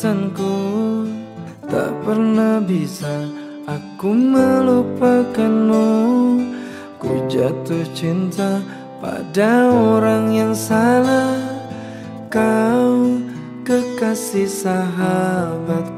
ingatanku Tak pernah bisa aku melupakanmu. Ku jatuh cinta pada orang yang salah. Kau kekasih sahabat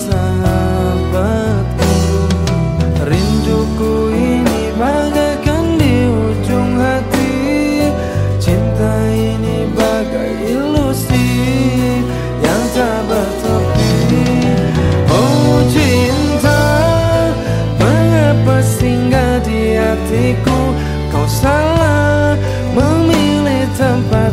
sahabatku. Rinduku ini bagaikan di ujung hati. Cinta ini bagaikan ilusi yang tak bertepi. Oh cinta, mengapa singgah di hatiku? Kau salah memilih tempat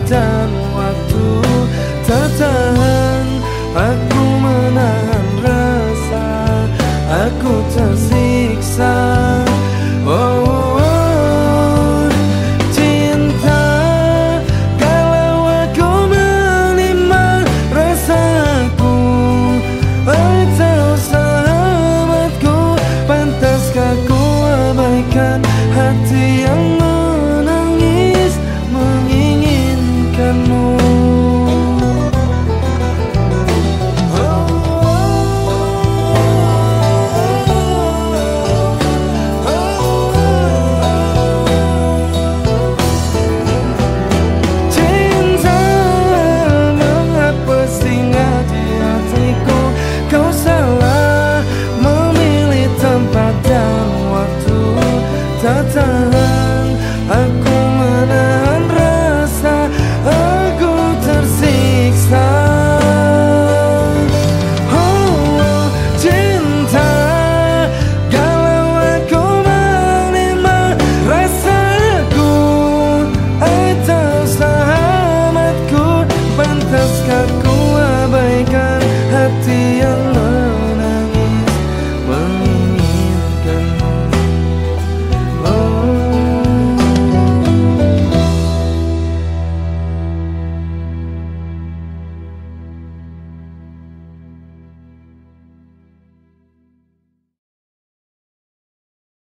他在。